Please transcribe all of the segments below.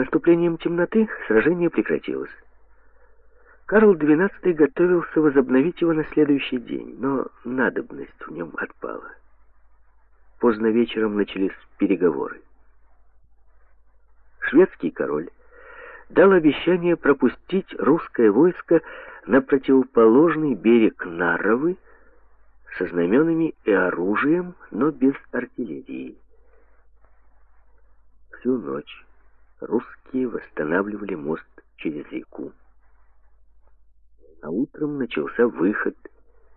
наступлением темноты сражение прекратилось. Карл XII готовился возобновить его на следующий день, но надобность в нем отпала. Поздно вечером начались переговоры. Шведский король дал обещание пропустить русское войско на противоположный берег Наровы со знаменами и оружием, но без артиллерии. Всю ночь русские восстанавливали мост через реку. А утром начался выход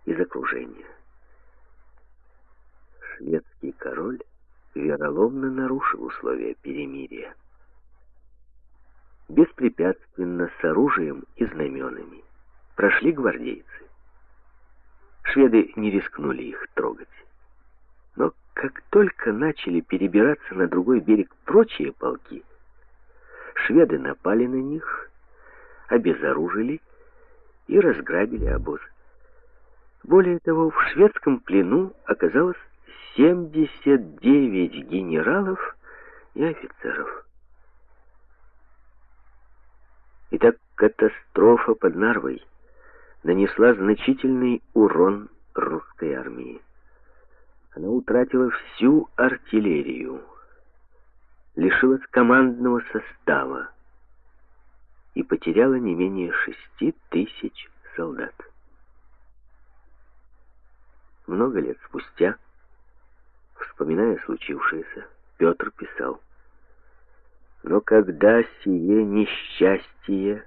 из окружения. Шведский король вероломно нарушил условия перемирия. Беспрепятственно, с оружием и знаменами, прошли гвардейцы. Шведы не рискнули их трогать. Но как только начали перебираться на другой берег прочие полки, шведы напали на них, обезоружили и разграбили обоз. Более того, в шведском плену оказалось 79 генералов и офицеров. Итак, катастрофа под Нарвой нанесла значительный урон русской армии. Она утратила всю артиллерию, лишилась командного состава и потеряла не менее шести тысяч солдат. Много лет спустя, вспоминая случившееся, Петр писал, «Но когда сие несчастье,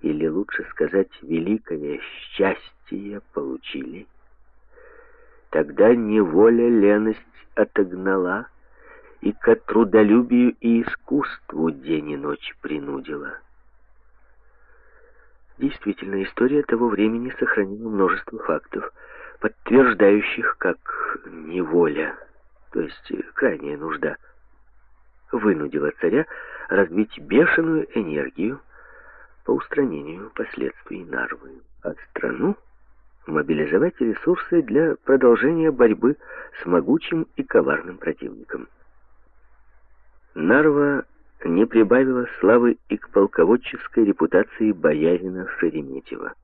или лучше сказать, великое счастье получили, тогда неволя леность отогнала, и к трудолюбию и искусству день и ночь принудила. Действительно, история того времени сохранила множество фактов, подтверждающих, как неволя, то есть крайняя нужда, вынудила царя развить бешеную энергию по устранению последствий Нарвы, а страну мобилизовать ресурсы для продолжения борьбы с могучим и коварным противником. Нарва не прибавила славы и к полководческой репутации боярина Шереметьева.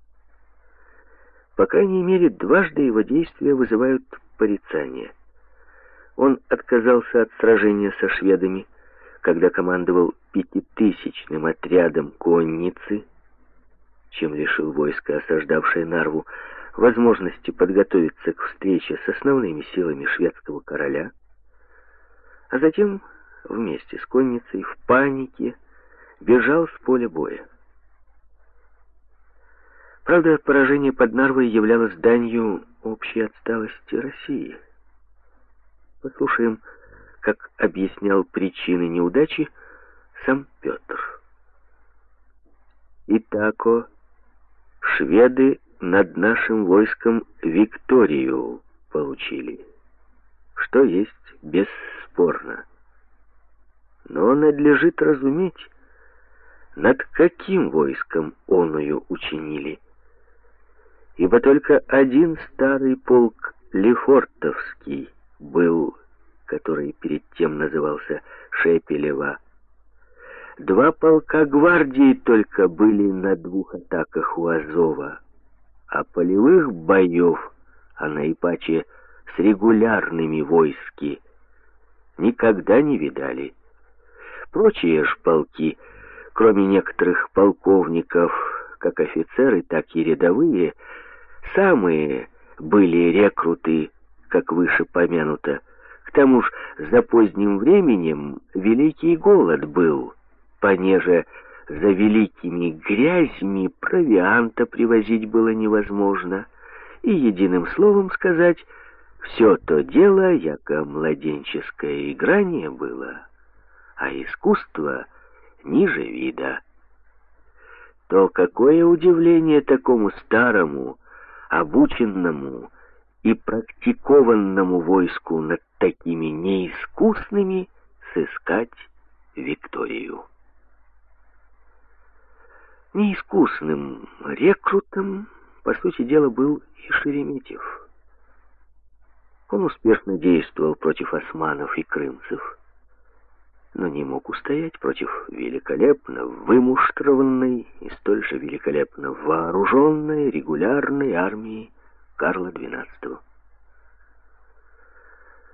По крайней мере, дважды его действия вызывают порицание. Он отказался от сражения со шведами, когда командовал пятитысячным отрядом конницы, чем лишил войска, осаждавшее Нарву, возможности подготовиться к встрече с основными силами шведского короля, а затем вместе с конницей в панике бежал с поля боя. Правда, поражение под Нарвой являлось данью общей отсталости России. Послушаем, как объяснял причины неудачи сам Петр. Итако, шведы над нашим войском Викторию получили, что есть бесспорно. Но надлежит разуметь, над каким войском оную учинили. Ибо только один старый полк Лефортовский был, который перед тем назывался Шепелева. Два полка гвардии только были на двух атаках у Азова, а полевых боев, а наипаче с регулярными войски, никогда не видали. Прочие ж полки, кроме некоторых полковников, как офицеры, так и рядовые, самые были рекруты, как выше помянуто. К тому ж за поздним временем великий голод был, понеже за великими грязьми провианта привозить было невозможно, и единым словом сказать, все то дело, яко младенческое играние было а искусство ниже вида. То какое удивление такому старому, обученному и практикованному войску над такими неискусными сыскать Викторию. Неискусным рекрутом, по сути дела, был и Шереметьев. Он успешно действовал против османов и крымцев но не мог устоять против великолепно вымуштрованной и столь же великолепно вооруженной регулярной армии Карла XII.